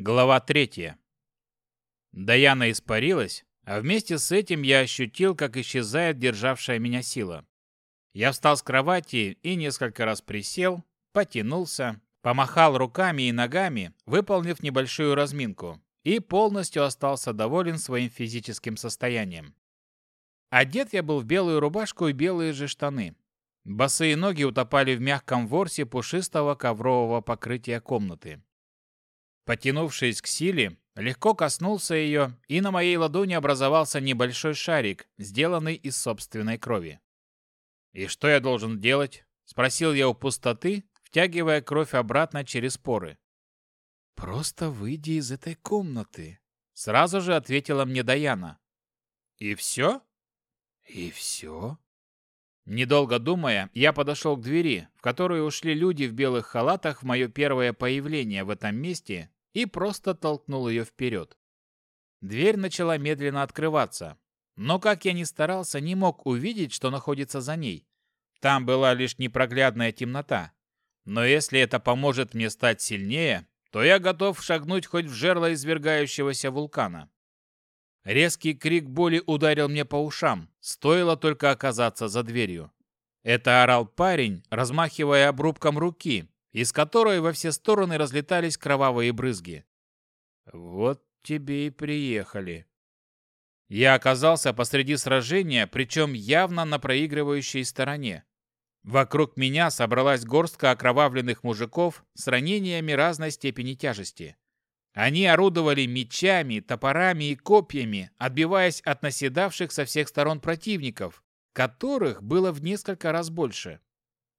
Глава 3. Даяна испарилась, а вместе с этим я ощутил, как исчезает державшая меня сила. Я встал с кровати и несколько раз присел, потянулся, помахал руками и ногами, выполнив небольшую разминку, и полностью остался доволен своим физическим состоянием. Одет я был в белую рубашку и белые же штаны. Босые ноги утопали в мягком ворсе пушистого коврового покрытия комнаты. Потянувшись к силе, легко коснулся ее, и на моей ладони образовался небольшой шарик, сделанный из собственной крови. «И что я должен делать?» — спросил я у пустоты, втягивая кровь обратно через поры. «Просто выйди из этой комнаты», — сразу же ответила мне Даяна. «И все?» «И все?» Недолго думая, я подошел к двери, в которую ушли люди в белых халатах в мое первое появление в этом месте и просто толкнул ее вперед. Дверь начала медленно открываться, но, как я ни старался, не мог увидеть, что находится за ней. Там была лишь непроглядная темнота. Но если это поможет мне стать сильнее, то я готов шагнуть хоть в жерло извергающегося вулкана. Резкий крик боли ударил мне по ушам, стоило только оказаться за дверью. Это орал парень, размахивая обрубком руки, из которой во все стороны разлетались кровавые брызги. «Вот тебе и приехали». Я оказался посреди сражения, причем явно на проигрывающей стороне. Вокруг меня собралась горстка окровавленных мужиков с ранениями разной степени тяжести. Они орудовали мечами, топорами и копьями, отбиваясь от наседавших со всех сторон противников, которых было в несколько раз больше.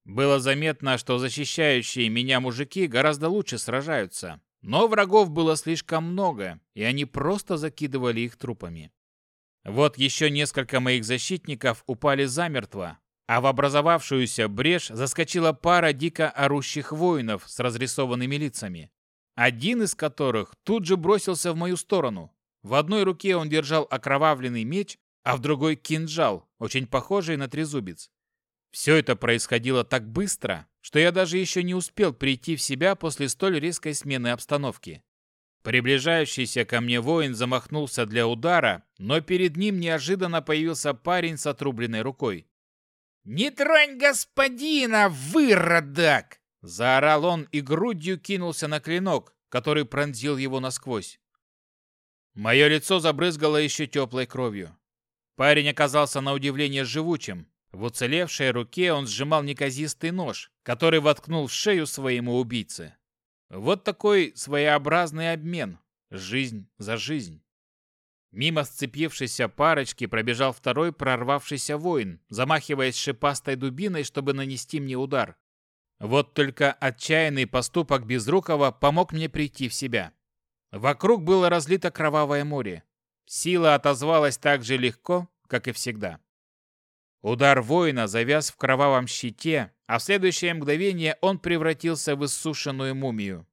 Было заметно, что защищающие меня мужики гораздо лучше сражаются. Но врагов было слишком много, и они просто закидывали их трупами. Вот еще несколько моих защитников упали замертво, а в образовавшуюся брешь заскочила пара дико орущих воинов с разрисованными лицами, один из которых тут же бросился в мою сторону. В одной руке он держал окровавленный меч, а в другой кинжал, очень похожий на трезубец. Все это происходило так быстро, что я даже еще не успел прийти в себя после столь резкой смены обстановки. Приближающийся ко мне воин замахнулся для удара, но перед ним неожиданно появился парень с отрубленной рукой. «Не тронь господина, выродок!» – заорал он и грудью кинулся на клинок, который пронзил его насквозь. Мое лицо забрызгало еще теплой кровью. Парень оказался на удивление живучим, в уцелевшей руке он сжимал неказистый нож, который воткнул в шею своему убийце. Вот такой своеобразный обмен. Жизнь за жизнь. Мимо сцепившейся парочки пробежал второй прорвавшийся воин, замахиваясь шипастой дубиной, чтобы нанести мне удар. Вот только отчаянный поступок Безрукова помог мне прийти в себя. Вокруг было разлито кровавое море. Сила отозвалась так же легко, как и всегда. Удар воина завяз в кровавом щите, а в следующее мгновение он превратился в иссушенную мумию.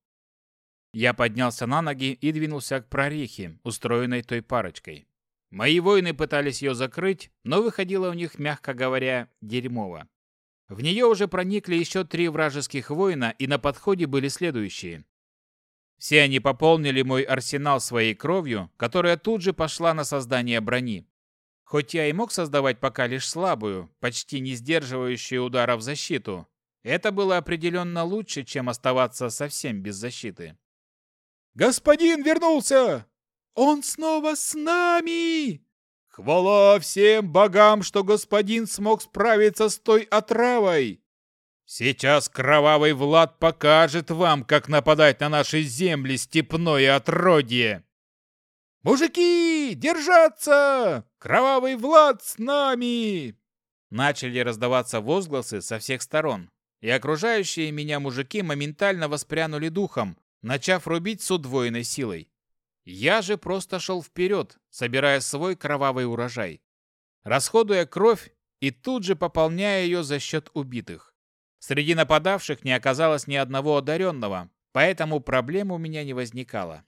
Я поднялся на ноги и двинулся к прорехе, устроенной той парочкой. Мои воины пытались ее закрыть, но выходило у них, мягко говоря, дерьмово. В нее уже проникли еще три вражеских воина, и на подходе были следующие. Все они пополнили мой арсенал своей кровью, которая тут же пошла на создание брони. Хоть я и мог создавать пока лишь слабую, почти не сдерживающую ударов защиту, это было определенно лучше, чем оставаться совсем без защиты. «Господин вернулся! Он снова с нами!» «Хвала всем богам, что господин смог справиться с той отравой!» «Сейчас кровавый Влад покажет вам, как нападать на наши земли, степное отродье!» Мужики, держаться! Кровавый Влад с нами!» Начали раздаваться возгласы со всех сторон, и окружающие меня мужики моментально воспрянули духом, начав рубить с удвоенной силой. Я же просто шел вперед, собирая свой кровавый урожай, расходуя кровь и тут же пополняя ее за счет убитых. Среди нападавших не оказалось ни одного одаренного, поэтому проблем у меня не возникало.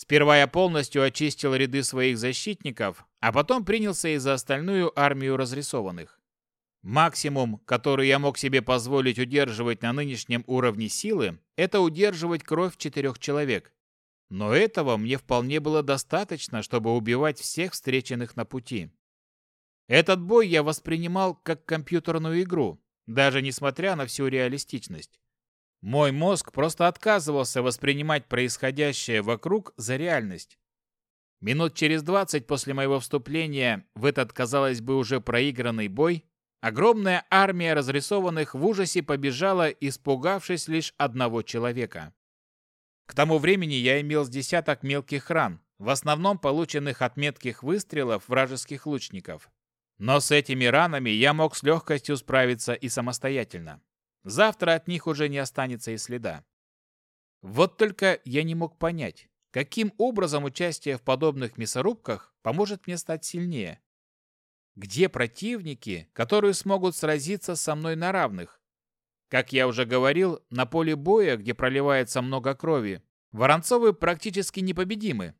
Сперва я полностью очистил ряды своих защитников, а потом принялся и за остальную армию разрисованных. Максимум, который я мог себе позволить удерживать на нынешнем уровне силы, это удерживать кровь четырех человек. Но этого мне вполне было достаточно, чтобы убивать всех встреченных на пути. Этот бой я воспринимал как компьютерную игру, даже несмотря на всю реалистичность. Мой мозг просто отказывался воспринимать происходящее вокруг за реальность. Минут через двадцать после моего вступления в этот, казалось бы, уже проигранный бой, огромная армия разрисованных в ужасе побежала, испугавшись лишь одного человека. К тому времени я имел с десяток мелких ран, в основном полученных от метких выстрелов вражеских лучников. Но с этими ранами я мог с легкостью справиться и самостоятельно. Завтра от них уже не останется и следа. Вот только я не мог понять, каким образом участие в подобных мясорубках поможет мне стать сильнее. Где противники, которые смогут сразиться со мной на равных? Как я уже говорил, на поле боя, где проливается много крови, Воронцовы практически непобедимы.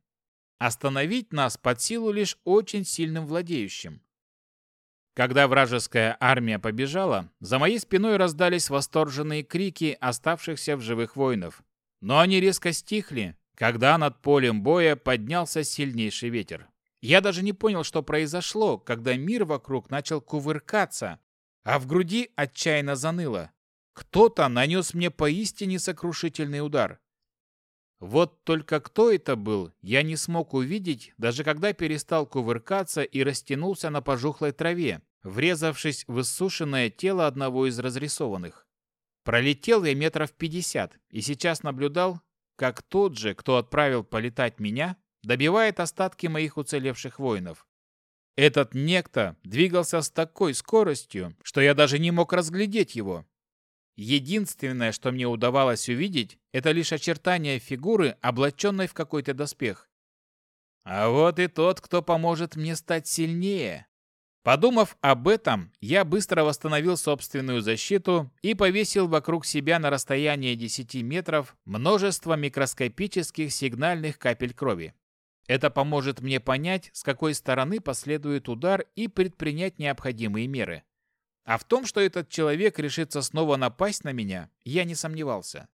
Остановить нас под силу лишь очень сильным владеющим. Когда вражеская армия побежала, за моей спиной раздались восторженные крики оставшихся в живых воинов. Но они резко стихли, когда над полем боя поднялся сильнейший ветер. Я даже не понял, что произошло, когда мир вокруг начал кувыркаться, а в груди отчаянно заныло. Кто-то нанес мне поистине сокрушительный удар. Вот только кто это был, я не смог увидеть, даже когда перестал кувыркаться и растянулся на пожухлой траве, врезавшись в иссушенное тело одного из разрисованных. Пролетел я метров пятьдесят и сейчас наблюдал, как тот же, кто отправил полетать меня, добивает остатки моих уцелевших воинов. Этот некто двигался с такой скоростью, что я даже не мог разглядеть его. Единственное, что мне удавалось увидеть, это лишь очертания фигуры, облаченной в какой-то доспех. А вот и тот, кто поможет мне стать сильнее. Подумав об этом, я быстро восстановил собственную защиту и повесил вокруг себя на расстоянии 10 метров множество микроскопических сигнальных капель крови. Это поможет мне понять, с какой стороны последует удар и предпринять необходимые меры. А в том, что этот человек решится снова напасть на меня, я не сомневался.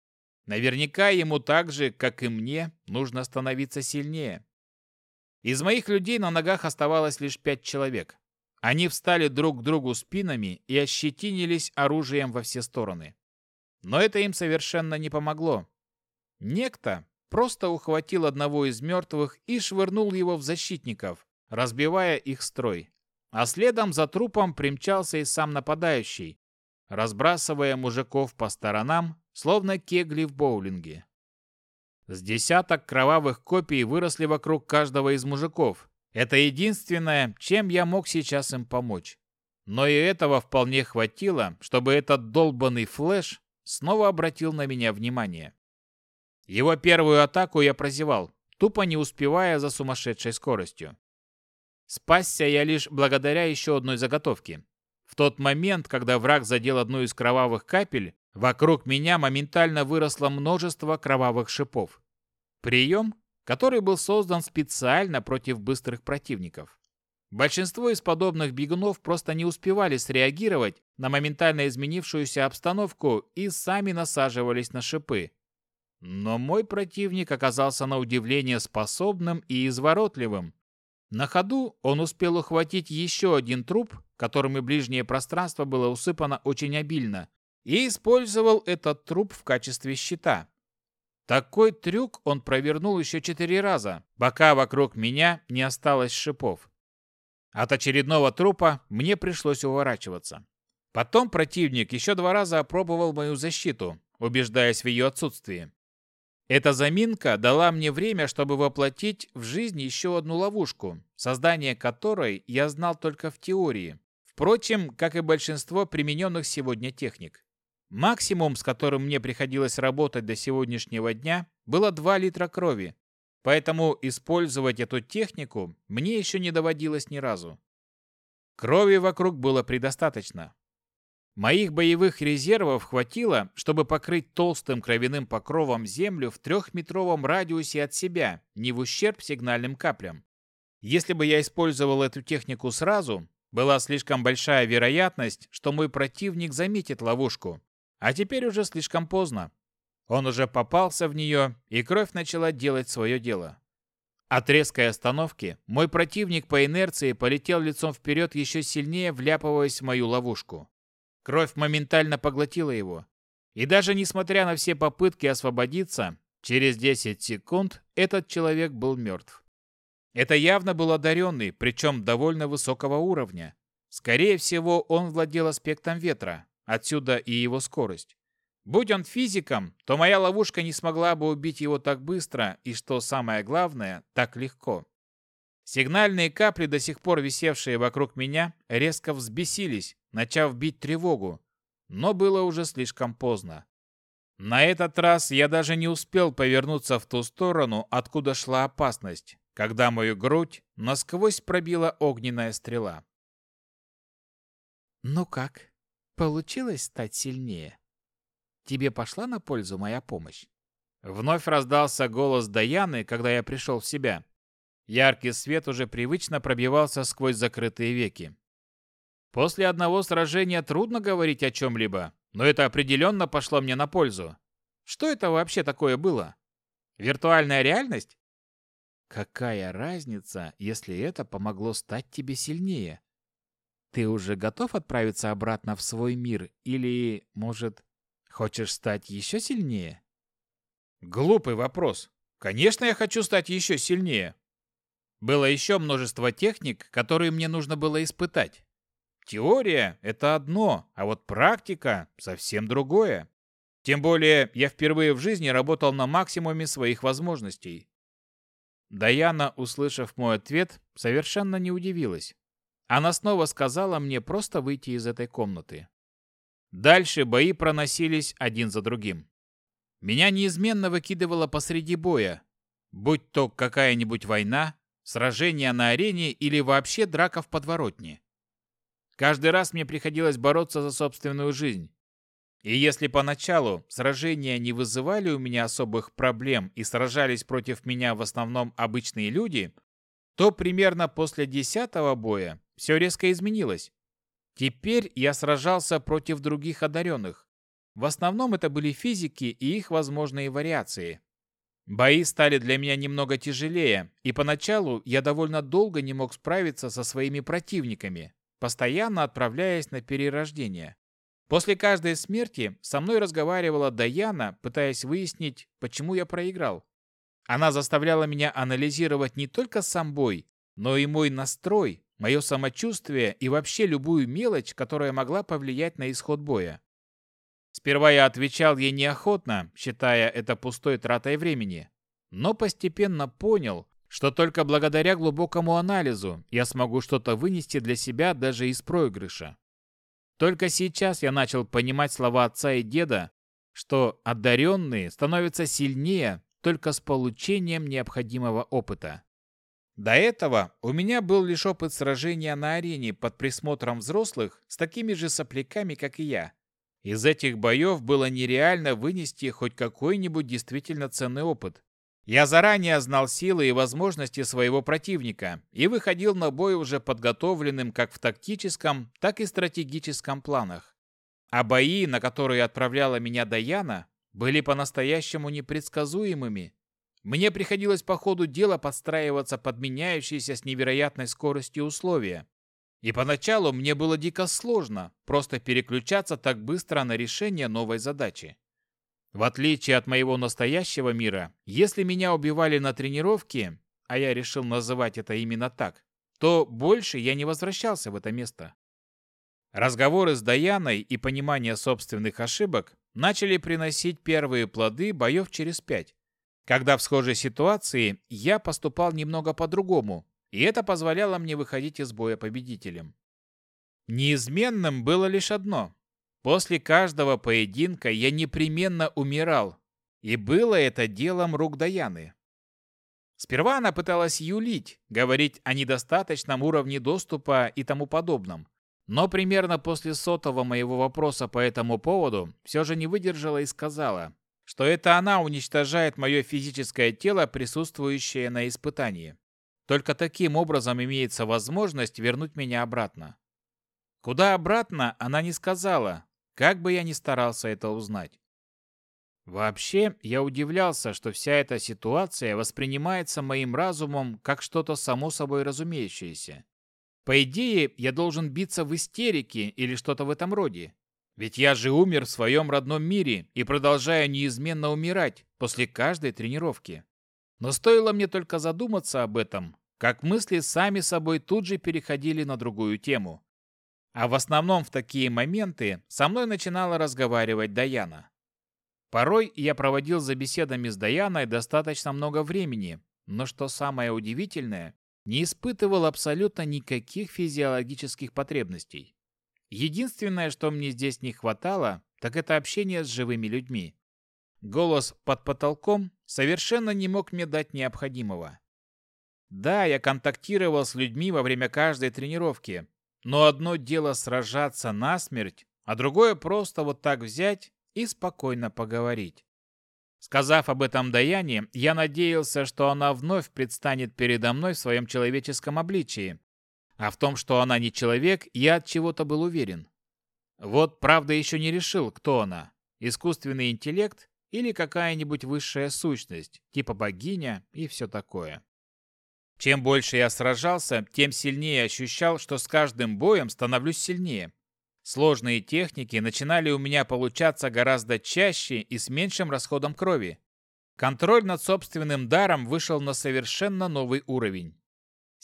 Наверняка ему так же, как и мне, нужно становиться сильнее. Из моих людей на ногах оставалось лишь пять человек – они встали друг к другу спинами и ощетинились оружием во все стороны. Но это им совершенно не помогло. Некто просто ухватил одного из мертвых и швырнул его в защитников, разбивая их строй. А следом за трупом примчался и сам нападающий, разбрасывая мужиков по сторонам, словно кегли в боулинге. С десяток кровавых копий выросли вокруг каждого из мужиков, это единственное, чем я мог сейчас им помочь. Но и этого вполне хватило, чтобы этот долбанный флэш снова обратил на меня внимание. Его первую атаку я прозевал, тупо не успевая за сумасшедшей скоростью. Спасся я лишь благодаря еще одной заготовке. В тот момент, когда враг задел одну из кровавых капель, вокруг меня моментально выросло множество кровавых шипов. Прием который был создан специально против быстрых противников. Большинство из подобных бегунов просто не успевали среагировать на моментально изменившуюся обстановку и сами насаживались на шипы. Но мой противник оказался на удивление способным и изворотливым. На ходу он успел ухватить еще один труп, и ближнее пространство было усыпано очень обильно, и использовал этот труп в качестве щита. Такой трюк он провернул еще четыре раза, пока вокруг меня не осталось шипов. От очередного трупа мне пришлось уворачиваться. Потом противник еще два раза опробовал мою защиту, убеждаясь в ее отсутствии. Эта заминка дала мне время, чтобы воплотить в жизнь еще одну ловушку, создание которой я знал только в теории, впрочем, как и большинство примененных сегодня техник. Максимум, с которым мне приходилось работать до сегодняшнего дня, было 2 литра крови, поэтому использовать эту технику мне еще не доводилось ни разу. Крови вокруг было предостаточно. Моих боевых резервов хватило, чтобы покрыть толстым кровяным покровом землю в трехметровом радиусе от себя, не в ущерб сигнальным каплям. Если бы я использовал эту технику сразу, была слишком большая вероятность, что мой противник заметит ловушку а теперь уже слишком поздно. Он уже попался в нее, и кровь начала делать свое дело. От резкой остановки мой противник по инерции полетел лицом вперед еще сильнее, вляпываясь в мою ловушку. Кровь моментально поглотила его. И даже несмотря на все попытки освободиться, через 10 секунд этот человек был мертв. Это явно был одаренный, причем довольно высокого уровня. Скорее всего, он владел аспектом ветра. Отсюда и его скорость. Будь он физиком, то моя ловушка не смогла бы убить его так быстро и, что самое главное, так легко. Сигнальные капли, до сих пор висевшие вокруг меня, резко взбесились, начав бить тревогу, но было уже слишком поздно. На этот раз я даже не успел повернуться в ту сторону, откуда шла опасность, когда мою грудь насквозь пробила огненная стрела. «Ну как?» Получилось стать сильнее. Тебе пошла на пользу моя помощь. Вновь раздался голос Даяны, когда я пришел в себя. Яркий свет уже привычно пробивался сквозь закрытые веки. После одного сражения трудно говорить о чем-либо, но это определенно пошло мне на пользу. Что это вообще такое было? Виртуальная реальность? Какая разница, если это помогло стать тебе сильнее? Ты уже готов отправиться обратно в свой мир или, может, хочешь стать еще сильнее? Глупый вопрос. Конечно, я хочу стать еще сильнее. Было еще множество техник, которые мне нужно было испытать. Теория – это одно, а вот практика – совсем другое. Тем более, я впервые в жизни работал на максимуме своих возможностей. Даяна, услышав мой ответ, совершенно не удивилась. Она снова сказала мне просто выйти из этой комнаты. Дальше бои проносились один за другим. Меня неизменно выкидывало посреди боя, будь то какая-нибудь война, сражение на арене или вообще драка в подворотне. Каждый раз мне приходилось бороться за собственную жизнь. И если поначалу сражения не вызывали у меня особых проблем и сражались против меня в основном обычные люди, то примерно после десятого боя все резко изменилось. Теперь я сражался против других одаренных. В основном это были физики и их возможные вариации. Бои стали для меня немного тяжелее, и поначалу я довольно долго не мог справиться со своими противниками, постоянно отправляясь на перерождение. После каждой смерти со мной разговаривала Даяна, пытаясь выяснить, почему я проиграл. Она заставляла меня анализировать не только сам бой, но и мой настрой, мое самочувствие и вообще любую мелочь, которая могла повлиять на исход боя. Сперва я отвечал ей неохотно, считая это пустой тратой времени, но постепенно понял, что только благодаря глубокому анализу я смогу что-то вынести для себя даже из проигрыша. Только сейчас я начал понимать слова отца и деда, что одаренные становятся сильнее только с получением необходимого опыта. До этого у меня был лишь опыт сражения на арене под присмотром взрослых с такими же сопляками, как и я. Из этих боев было нереально вынести хоть какой-нибудь действительно ценный опыт. Я заранее знал силы и возможности своего противника и выходил на бой уже подготовленным как в тактическом, так и стратегическом планах. А бои, на которые отправляла меня Даяна, были по-настоящему непредсказуемыми. Мне приходилось по ходу дела подстраиваться под меняющиеся с невероятной скоростью условия. И поначалу мне было дико сложно просто переключаться так быстро на решение новой задачи. В отличие от моего настоящего мира, если меня убивали на тренировке, а я решил называть это именно так, то больше я не возвращался в это место. Разговоры с Даяной и понимание собственных ошибок начали приносить первые плоды боев через пять. Когда в схожей ситуации я поступал немного по-другому, и это позволяло мне выходить из боя победителем. Неизменным было лишь одно. После каждого поединка я непременно умирал, и было это делом рук Даяны. Сперва она пыталась юлить, говорить о недостаточном уровне доступа и тому подобном. Но примерно после сотого моего вопроса по этому поводу все же не выдержала и сказала – что это она уничтожает мое физическое тело, присутствующее на испытании. Только таким образом имеется возможность вернуть меня обратно. Куда обратно, она не сказала, как бы я ни старался это узнать. Вообще, я удивлялся, что вся эта ситуация воспринимается моим разумом как что-то само собой разумеющееся. По идее, я должен биться в истерике или что-то в этом роде. Ведь я же умер в своем родном мире и продолжаю неизменно умирать после каждой тренировки. Но стоило мне только задуматься об этом, как мысли сами собой тут же переходили на другую тему. А в основном в такие моменты со мной начинала разговаривать Даяна. Порой я проводил за беседами с Даяной достаточно много времени, но что самое удивительное, не испытывал абсолютно никаких физиологических потребностей. Единственное, что мне здесь не хватало, так это общение с живыми людьми. Голос под потолком совершенно не мог мне дать необходимого. Да, я контактировал с людьми во время каждой тренировки, но одно дело сражаться насмерть, а другое просто вот так взять и спокойно поговорить. Сказав об этом Даяне, я надеялся, что она вновь предстанет передо мной в своем человеческом обличии, а в том, что она не человек, я от чего-то был уверен. Вот, правда, еще не решил, кто она. Искусственный интеллект или какая-нибудь высшая сущность, типа богиня и все такое. Чем больше я сражался, тем сильнее ощущал, что с каждым боем становлюсь сильнее. Сложные техники начинали у меня получаться гораздо чаще и с меньшим расходом крови. Контроль над собственным даром вышел на совершенно новый уровень.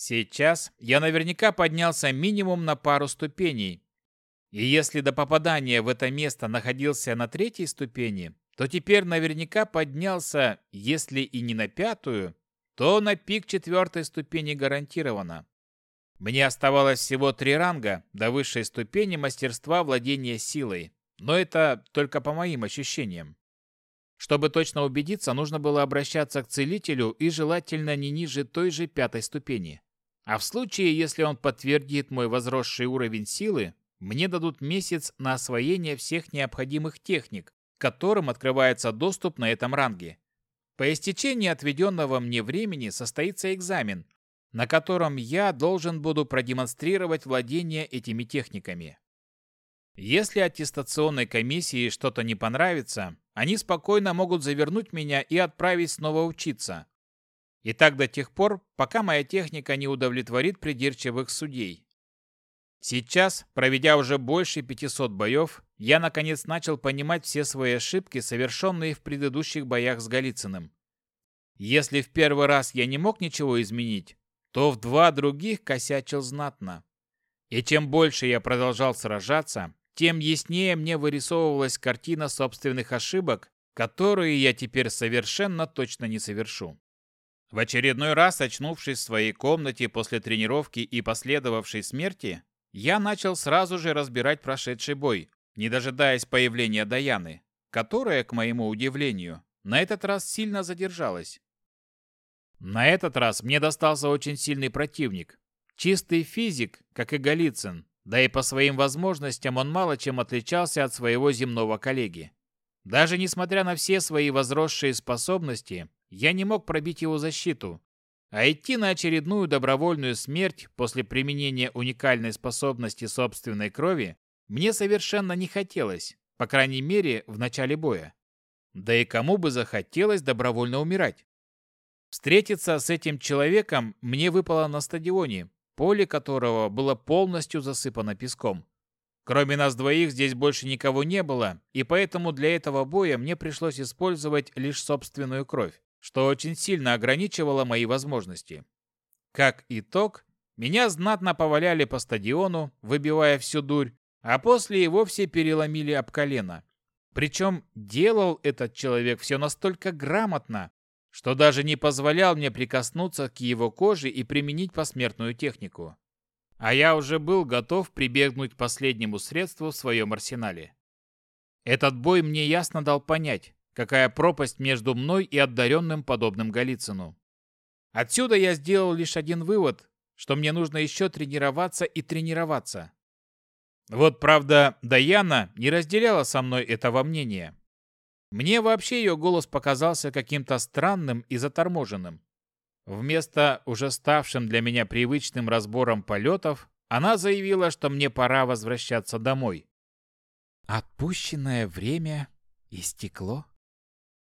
Сейчас я наверняка поднялся минимум на пару ступеней. И если до попадания в это место находился на третьей ступени, то теперь наверняка поднялся, если и не на пятую, то на пик четвертой ступени гарантированно. Мне оставалось всего три ранга до высшей ступени мастерства владения силой, но это только по моим ощущениям. Чтобы точно убедиться, нужно было обращаться к целителю и желательно не ниже той же пятой ступени. А в случае, если он подтвердит мой возросший уровень силы, мне дадут месяц на освоение всех необходимых техник, которым открывается доступ на этом ранге. По истечении отведенного мне времени состоится экзамен, на котором я должен буду продемонстрировать владение этими техниками. Если аттестационной комиссии что-то не понравится, они спокойно могут завернуть меня и отправить снова учиться, и так до тех пор, пока моя техника не удовлетворит придирчивых судей. Сейчас, проведя уже больше 500 боев, я наконец начал понимать все свои ошибки, совершенные в предыдущих боях с Голицыным. Если в первый раз я не мог ничего изменить, то в два других косячил знатно. И чем больше я продолжал сражаться, тем яснее мне вырисовывалась картина собственных ошибок, которые я теперь совершенно точно не совершу. В очередной раз, очнувшись в своей комнате после тренировки и последовавшей смерти, я начал сразу же разбирать прошедший бой, не дожидаясь появления Даяны, которая, к моему удивлению, на этот раз сильно задержалась. На этот раз мне достался очень сильный противник. Чистый физик, как и Голицын, да и по своим возможностям он мало чем отличался от своего земного коллеги. Даже несмотря на все свои возросшие способности, я не мог пробить его защиту, а идти на очередную добровольную смерть после применения уникальной способности собственной крови мне совершенно не хотелось, по крайней мере, в начале боя. Да и кому бы захотелось добровольно умирать? Встретиться с этим человеком мне выпало на стадионе, поле которого было полностью засыпано песком. Кроме нас двоих здесь больше никого не было, и поэтому для этого боя мне пришлось использовать лишь собственную кровь что очень сильно ограничивало мои возможности. Как итог, меня знатно поваляли по стадиону, выбивая всю дурь, а после и вовсе переломили об колено. Причем делал этот человек все настолько грамотно, что даже не позволял мне прикоснуться к его коже и применить посмертную технику. А я уже был готов прибегнуть к последнему средству в своем арсенале. Этот бой мне ясно дал понять, какая пропасть между мной и отдаренным подобным Голицыну. Отсюда я сделал лишь один вывод, что мне нужно еще тренироваться и тренироваться. Вот правда, Даяна не разделяла со мной этого мнения. Мне вообще ее голос показался каким-то странным и заторможенным. Вместо уже ставшим для меня привычным разбором полетов, она заявила, что мне пора возвращаться домой. Отпущенное время истекло.